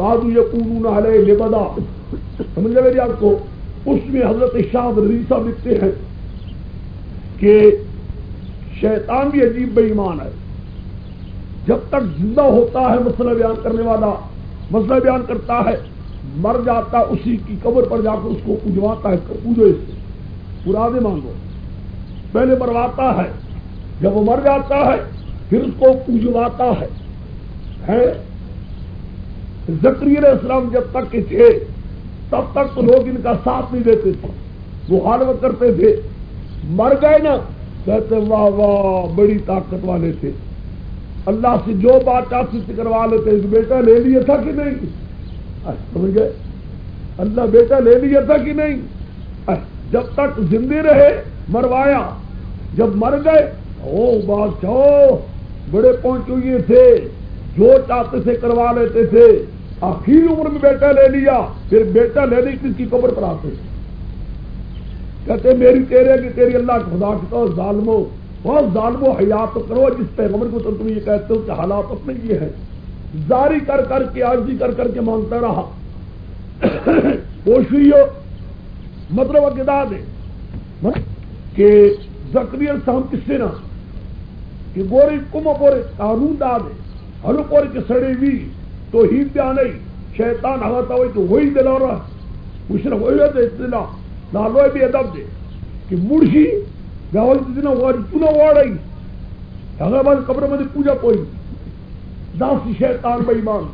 کادو یقون علیہ لبدا سمجھ لے میری آپ کو اس میں حضرت شاہ رضی صاحب لکھتے ہیں کہ شیطان بھی عجیب بے ایمان ہے۔ جب تک زندہ ہوتا ہے مسئلہ بیان کرنے والا، مسئلہ بیان کرتا ہے، مر جاتا اسی کی قبر پر جا کر اس کو پوجواتا ہے پوجو اس سے پرانے مانگو۔ پہلے مرواتا ہے، جب وہ مر جاتا ہے، پھر اس کو پوجواتا ہے۔ زکری علیہ السلام جب تک کہ تھے، تب تک تو لوگ ان کا ساتھ نہیں دیتے تھے۔ وہ حالت کرتے تھے۔ مر گئے نا، کہتے واہ واہ، بڑی طاقت والے تھے۔ اللہ سے جو بات چاہتے سے کروا لیتے بیٹا لے لیا تھا کہ نہیں؟ سمجھ گئے؟ اللہ بیٹا لے لیا تھا کہ نہیں؟ جب تک زندے رہے، مروایا۔ جب مر گئے، او بادشاہ بڑے پہنچ ہوئے تھے۔ جو چاہتے تھے کروا لیتے تھے۔ آخری عمر میں بیٹا لے لیا، پھر بیٹا لے لی، کس کی قبر پر آتے؟ کہتے، میری تیرے کی تیری اللہ کے خدا کی ظالمو، بہت ظالمو، حیات کرو، جس پیغمبر کو تم یہ کہتے ہو کہ حالات اپنے یہ ہے زاری کر کر کے آرزی کر کر کے مانگتا رہا۔ کوشش مطلب اقدا دے۔ کہ زکری السلام کس سے نہ؟ کہ گوری کم پورے قانون دا دے۔ ہلو پورے کے سڑے بھی۔ تو ہی پیا نہیں. شیطان ہوا ہوئی تو وہی دلا رہا کچھ نہ وہی دے لالو بھی ادب دے. کہ مرشی گاول دن تنا واڑی هغه باندې قبر باندې پوجا کوي دا شیطان بے ایمان.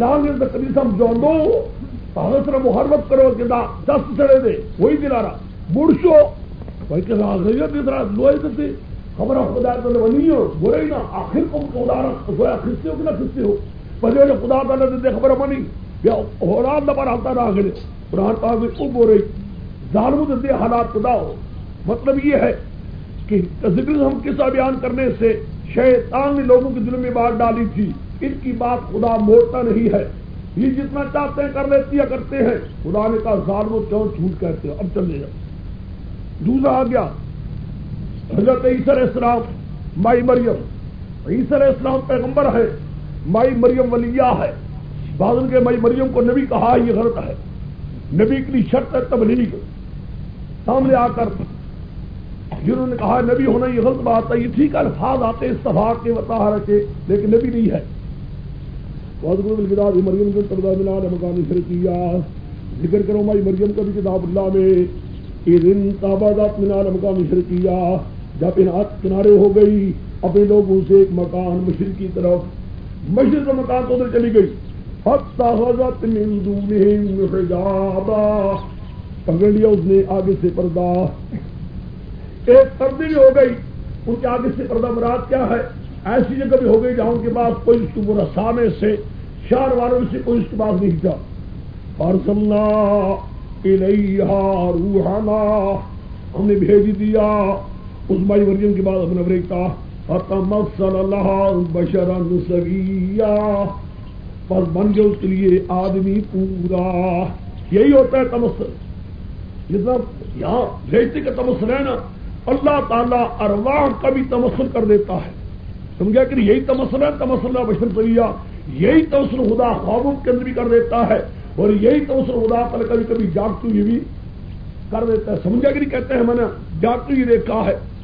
لال نے تو کبھی سم جان دو هغه محرمت کرو کہ دا دس سڑے دے. وہی دلا رہا مرشو. وای که راغلی دې درا لوی دې خبره خدا ته ونیو ګورې نه اخر کوم خدا را خو اخر څه نه خسته هو پدې له خدا تعالی دې خبره مني بیا اوران د پر حالت راغلی قرآن پاک میں خوب ہو رہی ظالم دے حالات خدا ہو مطلب یہ ہے کہ ذکر ہم قصہ بیان کرنے سے شیطان نے لوگوں کے دل میں بات ڈالی تھی۔ ان کی بات خدا موڑتا نہیں ہے۔ یہ جتنا چاہتے ہیں کر لیتی ہے، کرتے ہیں۔ خدا نے کہا ظالم و چون چھوٹ کہتے ہیں اب چلے جاؤ۔ دوسرا آ گیا۔ حضرت عیسر اسلام مائی مریم۔ عیسر اسلام پیغمبر ہے۔ مائی مریم ولیہ ہے۔ بادل کے مائی مریم کو نبی کہا یہ غلط ہے۔ نبی کی شرط ہے تبلیغ۔ سامنے آ کر جنہوں نے کہا نبی ہونا یہ غلط بات ہے، یہ ٹھیک الفاظ آتے استفا کے وطاہر کے، لیکن نبی نہیں ہے۔ مریم مقامی فرقیہ ذکر کرو مائی مریم کا بھی کتاب اللہ میں۔ تابادات مینار مقامی فرقیہ جب ان ہاتھ کنارے ہو گئی، اپنے لوگوں سے ایک مکان مشرق کی طرف مسجد کا مکان تو ادھر چلی گئی۔ پکڑ لیا اس نے آگے سے پردہ۔ ایک پردی بھی ہو گئی۔ ان کے آگے سے پردہ مراد کیا ہے؟ ایسی جگہ بھی ہو گئی جہاں ان کے پاس کوئی اس کو رسانے سے شہر والوں سے کوئی اس کے پاس نہیں تھا۔ اور سمنا روحانہ ہم نے بھیج دیا۔ اس مائی مریم کے بعد ہم نے کہا صلی اللہ بشرن سویا بس بن گئے اس کے لیے آدمی پورا۔ یہی ہوتا ہے تمسل جتنا یہاں بھیجتے کا تمسل ہے نا۔ اللہ تعالیٰ ارواح کا بھی تمسل کر دیتا ہے۔ سمجھا کہ یہی تمسل ہے تمسل بشر سویا یہی تمسل خدا خوابوں کے اندر بھی کر دیتا ہے۔ اور یہی تمسل خدا تعالیٰ کبھی کبھی جاگتو یہ بھی کر دیتا ہے۔ سمجھا کہ کہتے ہیں میں نے؟ جاگتو یہ دیکھا ہے۔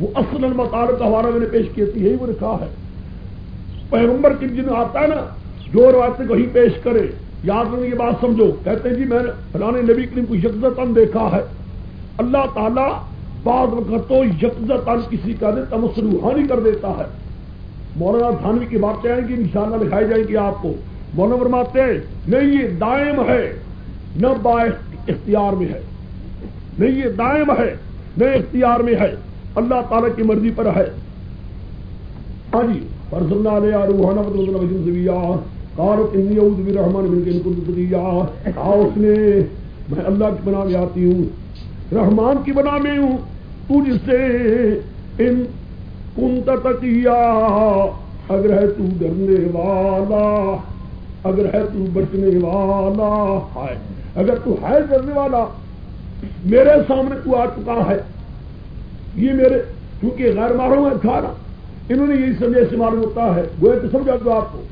وہ اصل المطالب کا حوالہ میں نے پیش کیا تھی، یہی وہ لکھا ہے۔ پیغمبر کی جن آتا ہے نا، جو روایت کہیں پیش کرے، یاد نہیں یہ بات سمجھو۔ کہتے ہیں جی میں نے فلانے نبی کریم کو یکزتن دیکھا ہے۔ اللہ تعالیٰ بعض وقت تو یکزتن کسی کا دے تمس روحانی کر دیتا ہے۔ مولانا دھانوی کی باتیں آئیں گی نشانہ دکھائی جائیں گی آپ کو۔ مولانا فرماتے ہیں، نہیں، یہ دائم ہے، نہ با اختیار میں ہے۔ نہیں، یہ دائم ہے، نہ اختیار میں ہے۔ اللہ تعالیٰ کی مرضی پر ہے۔ ہاں جی فرض علیہ روحانہ رحمان اس نے، میں اللہ کی بنا میں آتی ہوں، رحمان کی بنا میں ہوں تو جس سے ان کن تکیا اگر ہے تو ڈرنے والا، اگر ہے تو بچنے والا۔ ہے اگر تو ہے ڈرنے والا، میرے سامنے تو آ چکا ہے۔ یہ میرے کیونکہ غیر معلوم ہے تھا نا انہوں نے یہی سمجھے سے معلوم ہوتا ہے۔ وہ تو سمجھا دو آپ کو۔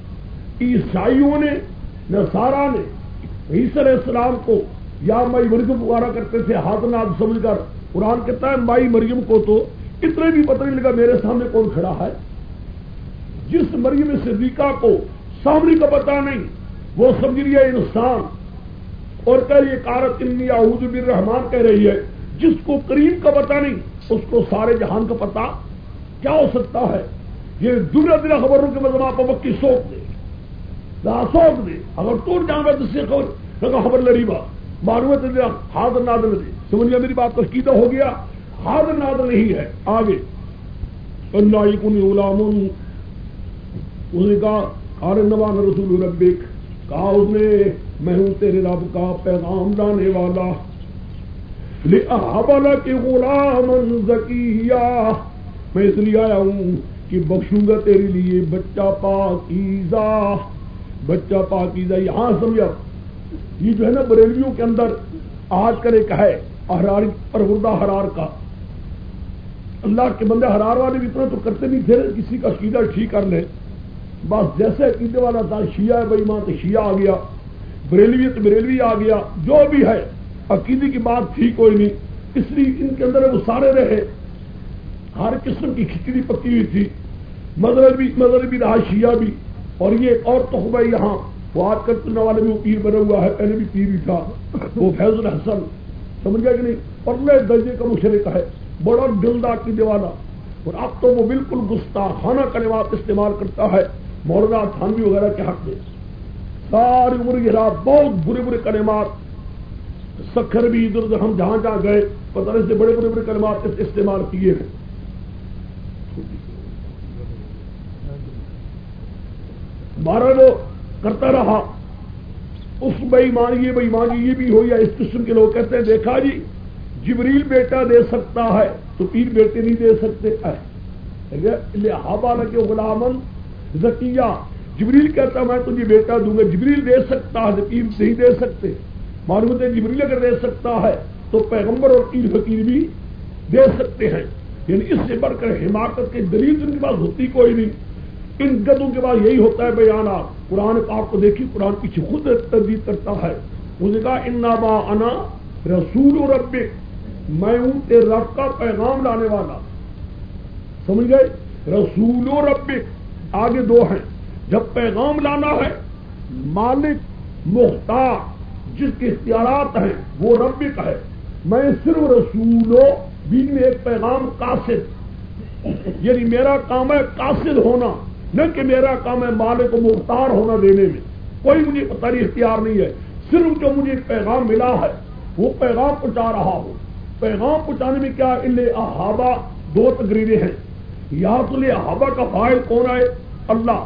عیسائیوں نے، نصارہ نے عیسی علیہ السلام کو یا مائی مریم پکارا کرتے تھے، ہاتھ ناد سمجھ کر قرآن کہتا ہے مائی مریم کو تو اتنے بھی پتہ نہیں لگا میرے سامنے کون کھڑا ہے۔ جس مریم صدیقہ کو سامنے کا پتا نہیں، وہ سمجھ لیا انسان۔ اور کہہ رہی کارت انی اعوذ بالرحمان کہہ رہی ہے، جس کو کریم کا پتا نہیں اس کو سارے جہان کا پتا کیا ہو سکتا ہے؟ یہ دنیا دن خبروں کے مطلب آپ وقت کی سوکھ دے سوکھ دے۔ اگر تو جاؤں گا تو سے خبر خبر لڑی با، معلوم ہے حاضر نادر دے۔ سمجھ میری بات کو کیدا ہو گیا؟ حاضر نادر نہیں ہے۔ آگے۔ اللہ کن غلام۔ اس نے کہا آر نوان رسول ربک، کہا اس نے، میں ہوں تیرے رب کا پیغام لانے والا۔ کے غلام زکیہ میں اس لیے آیا ہوں کہ بخشوں گا تیرے لیے بچہ پاکیزہ۔ بچہ پاکیزہ، یہاں سمجھا۔ یہ جو ہے نا بریلویوں کے اندر آج کل ایک ہے احرار پروردہ حرار کا۔ اللہ کے بندے حرار والے بھی اتنا تو کرتے نہیں تھے، کسی کا عقیدہ ٹھیک کر لیں بس جیسے عقیدے والا تھا، شیعہ ہے بھائی ماں تو شیعہ آ گیا۔ بریلوی تو بریلوی آ گیا۔ جو بھی ہے عقیدے کی بات تھی کوئی نہیں۔ اس لیے ان کے اندر وہ سارے رہے۔ ہر قسم کی کھچڑی پکی ہوئی تھی۔ مذہبی مذہبی رہا، شیعہ بھی۔ اور یہ ایک اور تخبہ یہاں۔ وہ آج کل چلنے والے میں وہ پیر بنا ہوا ہے۔ پہلے بھی پیر ہی تھا۔ وہ فیض الحسن۔ سمجھ گیا کہ نہیں؟ پرلے درجے کا مشرق ہے۔ بڑا دلدا کی دیوانا اور اب تو وہ بالکل گستاخانہ کلمات استعمال کرتا ہے۔ مولانا تھانوی وغیرہ کے حق میں۔ ساری عمر یہ رات بہت برے برے کلمات۔ سکھر بھی ادھر ادھر ہم جہاں جہاں گئے، پتہ سے بڑے بڑے بڑے کلمات استعمال کیے ہیں۔ بارہ لو کرتا رہا۔ اس بئی مانگیے بئی یہ بھی ہو یا اس قسم کے لوگ کہتے ہیں، دیکھا جی جبریل بیٹا دے سکتا ہے تو پیر بیٹے نہیں دے سکتے۔ لہٰذا کے غلامن ذکیہ جبریل کہتا، میں تجھے بیٹا دوں گا۔ جبریل دے سکتا ہے پیر نہیں دے سکتے۔ معلوم جبریل اگر دے سکتا ہے تو پیغمبر اور پیر فقیر بھی دے سکتے ہیں۔ یعنی اس سے بڑھ کر حماقت کے دلیل ان کے پاس ہوتی کوئی نہیں۔ ان گدوں کے بعد یہی ہوتا ہے بیانات قرآن پاک کو دیکھی قرآن پیچھے خود تردید کرتا ہے۔ اس نے کہا ان با انا رسول و رب میں ہوں تیرے رب کا پیغام لانے والا۔ سمجھ گئے؟ رسول و رب آگے دو ہیں۔ جب پیغام لانا ہے، مالک، مختار جس کے اختیارات ہیں، وہ رب کا ہے۔ میں صرف رسول بیچ میں ایک پیغام قاصد۔ یعنی میرا کام ہے قاصد ہونا، نہ کہ میرا کام ہے مالک کو مختار ہونا دینے میں۔ کوئی مجھے پتاری اختیار نہیں ہے۔ صرف جو مجھے پیغام ملا ہے، وہ پیغام پہنچا رہا ہوں۔ پیغام پہنچانے میں کیا احابہ دو تقریریں ہیں۔ یا تو لے احابہ کا فائل کون ہے؟ اللہ۔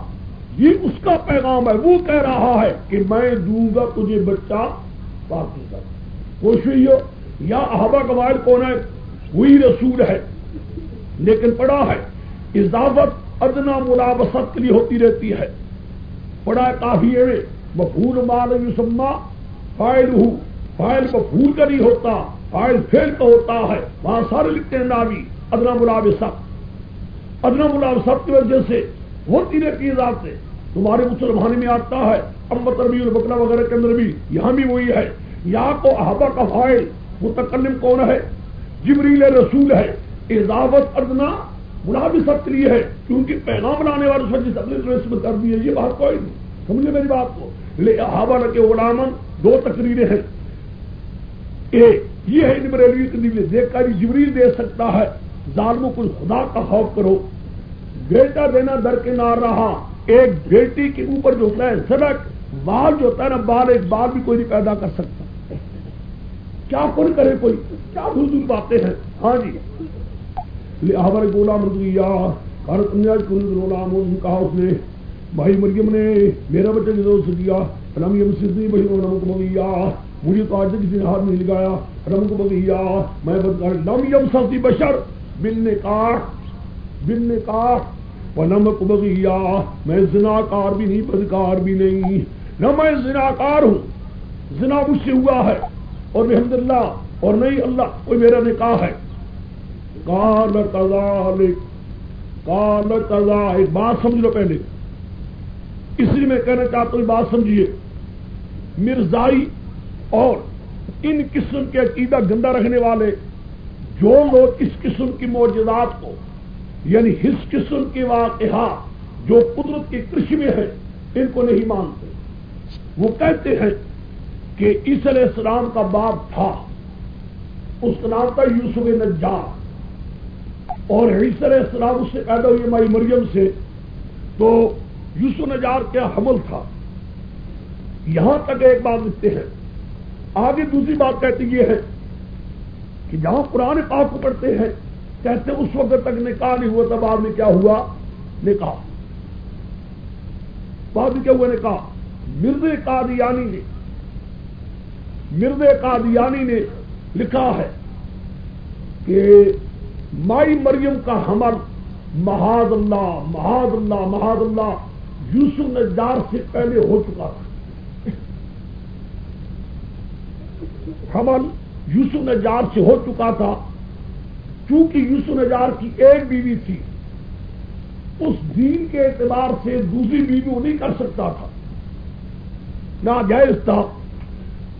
یہ اس کا پیغام ہے، وہ کہہ رہا ہے کہ میں دوں گا تجھے بچہ باقی کا کوشش ہو یا احابہ کا فائل کون ہے؟ وہی رسول ہے۔ لیکن پڑا ہے، اضافت ادنا ملابست کے لیے ہوتی رہتی ہے۔ بڑا کافی ہے۔ مفول مال یوسما فائل ہوں فائل مفول کا نہیں ہوتا، فائل فیل کا ہوتا ہے۔ وہاں سارے لکھتے ہیں نامی ادنا ملابست ادنا ملابست کی وجہ سے ہوتی رہتی ہے ذات۔ سے تمہارے مسلمان میں آتا ہے، امت ربی البکلا وغیرہ کے اندر بھی، یہاں بھی وہی ہے۔ یہاں کو احبا کا فائل، متکلم کون ہے؟ جبریل رسول ہے۔ اضافت ادنا بلا بھی سخت لیے ہے، کیونکہ پیغام لانے والے سب جس اپنے کر دی ہے، یہ بات کوئی نہیں۔ سمجھے میری بات کو؟ لے ہوا کے غلامن دو تقریریں ہیں۔ ایک یہ ہے بریلوی کی دیکھ کر جبریل دے سکتا ہے۔ ظالموں کو خدا کا خوف کرو۔ بیٹا دینا در کے نار رہا۔ ایک بیٹی کے اوپر جو ہوتا ہے سڑک بال جو ہوتا ہے نا، بال، ایک بال بھی کوئی نہیں پیدا کر سکتا۔ کیا کون کرے کوئی؟ کیا بھول باتیں ہیں؟ ہاں جی۔ ہمارے غلام رضویا غلام کہا اس نے۔ بھائی مریم نے میرا بچہ جو سے دیا رم یم سدی بھائی رم کو بگیا مجھے تو آج تک کسی نے ہاتھ نہیں لگایا۔ رم کو بگیا میں لم یم سردی بشر بن نے کہا بن نے کہا ونم کو بگیا میں زناکار بھی نہیں، بدکار بھی نہیں۔ نہ میں زناکار ہوں، زنا مجھ سے ہوا ہے۔ اور الحمد اللہ اور نہیں، اللہ، کوئی میرا نکاح ہے۔ کال کال ایک بات سمجھ لو پہلے۔ اس لیے میں کہنا چاہتا ہوں، بات سمجھیے۔ مرزائی اور ان قسم کے عقیدہ گندہ رکھنے والے، جو لوگ اس قسم کی موجودات کو یعنی اس قسم کے واقعات جو قدرت کے کرشی میں ہیں ان کو نہیں مانتے۔ وہ کہتے ہیں کہ اس علیہ السلام کا باپ تھا، اس کا نام تھا یوسف نجار اور عیسی علیہ السلام اس سے پیدا ہوئی مائی مریم سے، تو یوسف نجار کیا حمل تھا۔ یہاں تک ایک بات لکھتے ہیں۔ آگے دوسری بات کہتی یہ ہے کہ جہاں پرانے پاک کو پڑھتے ہیں، کہتے اس وقت تک نکاح نہیں ہوا تھا بعد میں کیا ہوا؟ نکاح۔ بعد کیا ہوا؟ نکاح۔ مرد قادیانی نے مرد قادیانی نے لکھا ہے کہ مائی مریم کا حمل محاد اللہ محاد اللہ محاد اللہ یوسف نجار سے پہلے ہو چکا تھا۔ حمل یوسف نجار سے ہو چکا تھا۔ چونکہ یوسف نجار کی ایک بیوی تھی، اس دین کے اعتبار سے دوسری بیوی وہ نہیں کر سکتا تھا۔ نہ جائز تھا۔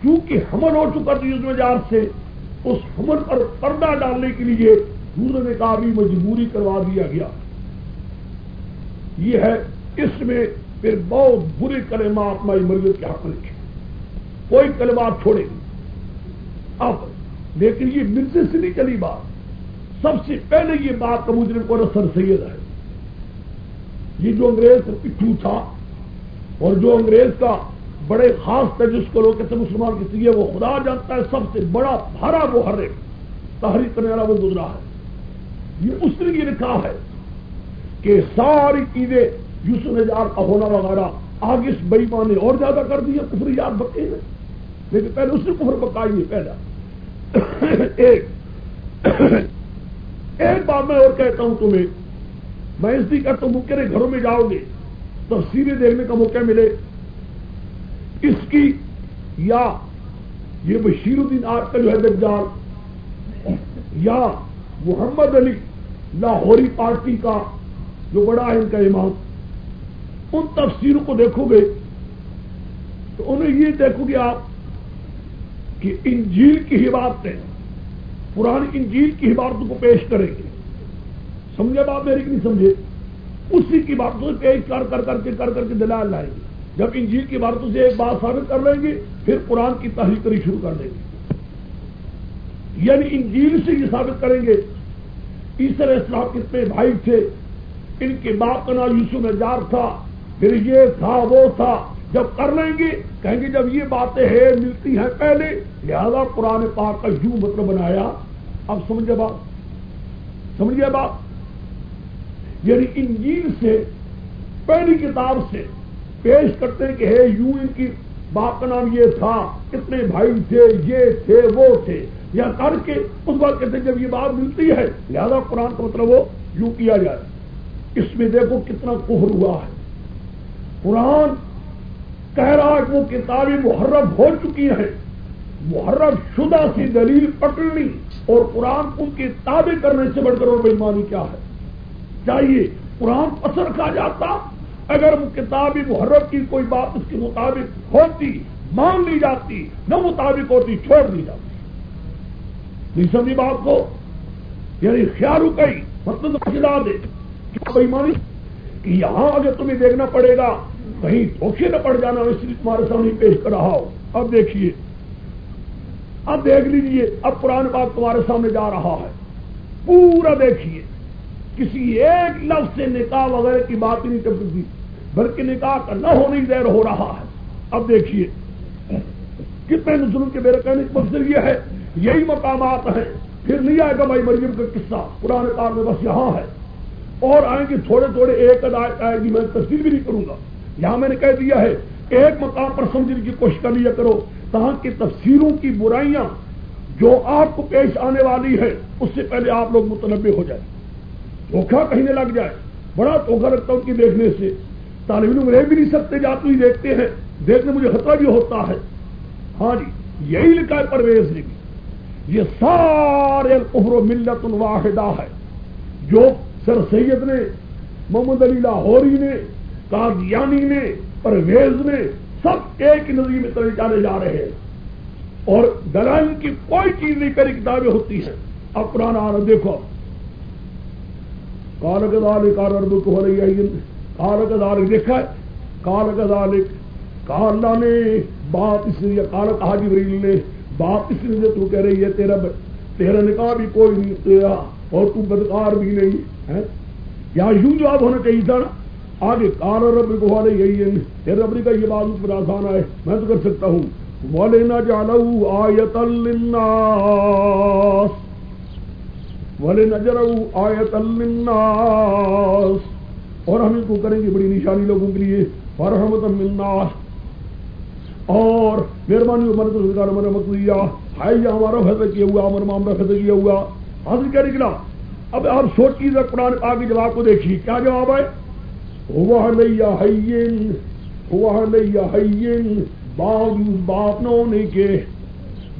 کیونکہ حمل ہو چکا تھا یوسف نجار سے اس حمل پر پردہ ڈالنے کے لیے دوسرے نے کہا بھی مجبوری کروا دیا گیا۔ یہ ہے اس میں پھر بہت برے کلمات مائی مرغیت کے حق لکھے۔ کوئی کلمات چھوڑے۔ گی اب لیکن یہ مرزے سے نہیں چلی بات۔ سب سے پہلے یہ بات کا مجرم کو سر سید ہے۔ یہ جو انگریز پٹھو تھا اور جو انگریز کا بڑے خاص تھا جس کو لوگ کہتے مسلمان کسی ہے وہ خدا جانتا ہے سب سے بڑا بھرا وہ ہر ایک تحریر کرنے والا وہ گزرا ہے۔ یہ اس نے یہ لکھا ہے کہ ساری چیزیں یوسف نجار کا ہونا وغیرہ آگے اس بئیمان نے اور زیادہ کر دیا کفری یاد بکے ہیں۔ لیکن پہلے اس نے کفر پکائی ہے، پہلا۔ ایک ایک بات میں اور کہتا ہوں تمہیں، میں اس لیے کہتا ہوں کہ گھروں میں جاؤ گے تفصیلیں دیکھنے کا موقع ملے۔ اس کی یا یہ بشیر الدین آج کا جو ہے دجال یا محمد علی لاہوری پارٹی کا جو بڑا ہے ان کا امام، ان تفسیروں کو دیکھو گے تو انہیں یہ دیکھو گے آپ کہ انجیل کی عبارتیں پرانی انجیل کی عبارتوں کو پیش کریں گے۔ سمجھے بات میری نہیں سمجھے؟ اسی کی باتوں سے پیش کر کر کر کے کر کر کے دلال لائیں گے۔ جب انجیل کی باتوں سے ایک بات ثابت کر لیں گے، پھر قرآن کی تحریر کری شروع کر دیں گے۔ یعنی انجیل سے یہ ثابت کریں گے عیسر اسلام کتنے بھائی تھے، ان کے باپ کا نام یوسو نجار تھا، پھر یہ تھا، وہ تھا۔ جب کر لیں گے، کہیں گے جب یہ باتیں ہیں، ملتی ہیں پہلے، لہذا قرآن پاک کا یوں مطلب بنایا۔ اب سمجھے بات؟ سمجھے بات؟ یعنی انجیل سے، پہلی کتاب سے پیش کرتے کہ ہے یوں ان کی باپ کا نام یہ تھا، کتنے بھائی تھے، یہ تھے، وہ تھے۔ یا کر کے اس بات کہتے جب یہ بات ملتی ہے، لہذا قرآن کا مطلب وہ یوں کیا جائے۔ اس میں دیکھو کتنا کوہر ہوا ہے۔ قرآن کہہ رہا کہ وہ کتابیں محرم ہو چکی ہیں۔ محرم شدہ سی دلیل پکڑنی اور قرآن کو کی تابع کرنے سے بڑھ کر اور بےمانی کیا ہے۔ چاہیے قرآن پسر کھا جاتا اگر وہ کتابی کی کوئی بات اس کے مطابق ہوتی، مان لی جاتی، نہ مطابق ہوتی، چھوڑ دی جاتی۔ نہیں سمجھی بات کو؟ یعنی خیال کئی مطلب کھلا دے۔ بےمانی کہ یہاں اگر تمہیں دیکھنا پڑے گا، کہیں دھوکے نہ پڑ جانا، اس لیے تمہارے سامنے پیش کر رہا ہوں۔ اب دیکھیے۔ اب دیکھ لیجیے اب قرآن پاک تمہارے سامنے جا رہا ہے۔ پورا دیکھیے۔ کسی ایک لفظ سے نکاح وغیرہ کی بات ہی نہیں چپکتی بلکہ نکاح کا نہ ہونے دیر ہو رہا ہے۔ اب دیکھیے، کتنے نظروں کے میرے کہنے کا مقصد یہ ہے، یہی مقامات ہیں۔ پھر نہیں آئے گا بھائی مریم کا قصہ پرانے کار میں بس یہاں ہے۔ اور آئیں گے تھوڑے تھوڑے، ایک آئے گی جی، میں تفصیل بھی نہیں کروں گا۔ یہاں میں نے کہہ دیا ہے، ایک مقام پر سمجھنے کی کوشش کر لیا کرو، تاکہ تفسیروں کی برائیاں جو آپ کو پیش آنے والی ہے اس سے پہلے آپ لوگ متنوع ہو جائے دھوکھا کہنے لگ جائے۔ بڑا دھوکھا رکھتا ہوں کہ دیکھنے سے۔ طالب علم رہ بھی نہیں سکتے جاتے ہی دیکھتے ہیں۔ دیکھنے مجھے خطرہ بھی ہوتا ہے۔ ہاں جی یہی لکھا ہے پرویز نے۔ بھی یہ سارے قبر و ملت الواحدہ ہے۔ جو سر سید نے، محمد علی لاہوری نے، قادیانی نے، پرویز نے، سب ایک نظریے میں طرح جانے جا رہے ہیں۔ اور دلائل کی کوئی چیز نہیں کری کتابیں ہوتی ہیں۔ اب پرانا آنا دیکھو۔ کال کدال کار کو ہو رہی ہے کال کدال دیکھا ہے؟ کال کدال کالا نے، بات اس لیے کال کہا جبریل نے، بات اس لیے تو کہہ رہی ہے، تیرا تیرا نکاح بھی کوئی نہیں، تیرا اور تو بدکار بھی نہیں ہے یا یوں جواب ہونا چاہیے تھا آگے کار رب کو والے یہی ہے تیرے ربری کا یہ بات پر آسان ہے، میں تو کر سکتا ہوں۔ والے نہ جانا آیت الناس والے نہ جراؤ آیت الناس اور ہم اس کو کریں گے بڑی نشانی لوگوں کے لیے فرحمت الناس اور مہربانی عمر تو سرکار ہمارا مطلب ہے یا ہمارا فیصلہ کیا ہوا، ہمارا معاملہ فیصلہ کیا ہوا۔ حاصل کیا نکلا؟ اب آپ سوچیے قرآن آگے جواب کو دیکھیے، کیا جواب ہے ہوا لیا حین ہوا لیا حین باوجود باپ نہ ہونے کے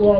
پان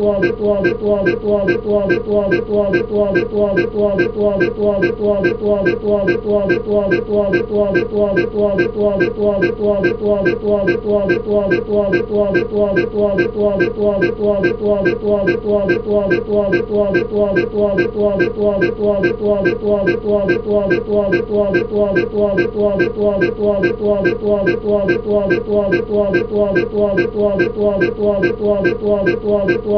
Thank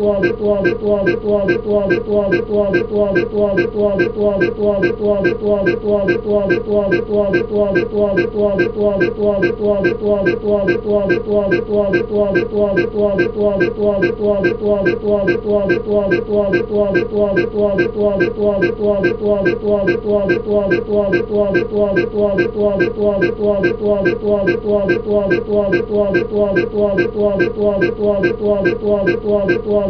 پانی پانی پانی پانی پانی پانی پانی پانی پانی پانی پانی پانی پانی پانی پانی پانی پیانے پالی پانی پانی پانی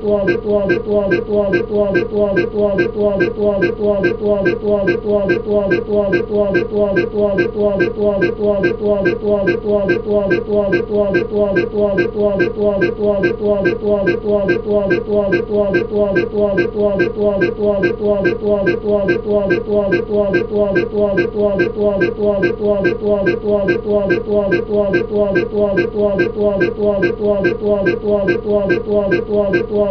پانی پانی پانی پانی پانی پانی پانی پانی پانی پانی پانی پیانی پی پانی پانی پانی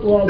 Thank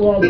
Thank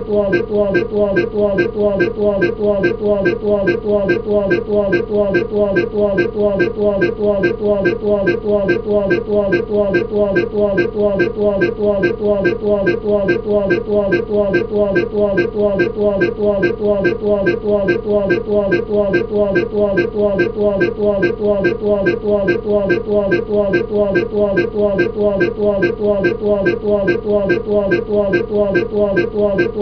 you.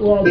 وا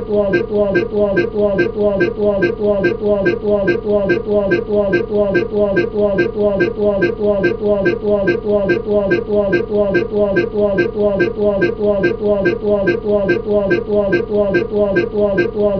پانی پی پانی پانی پی پانی پوانی پوانی پوانی پوانی پوانی پوانی پوانی پالی پانی پوانی پوانی پوانی پالی پانی پوانی پوانی پانی پانی پوانی پوانی پوانی پانی پانی پوانی پوانی پوانی پانی پانی پانی پانی پانی پانی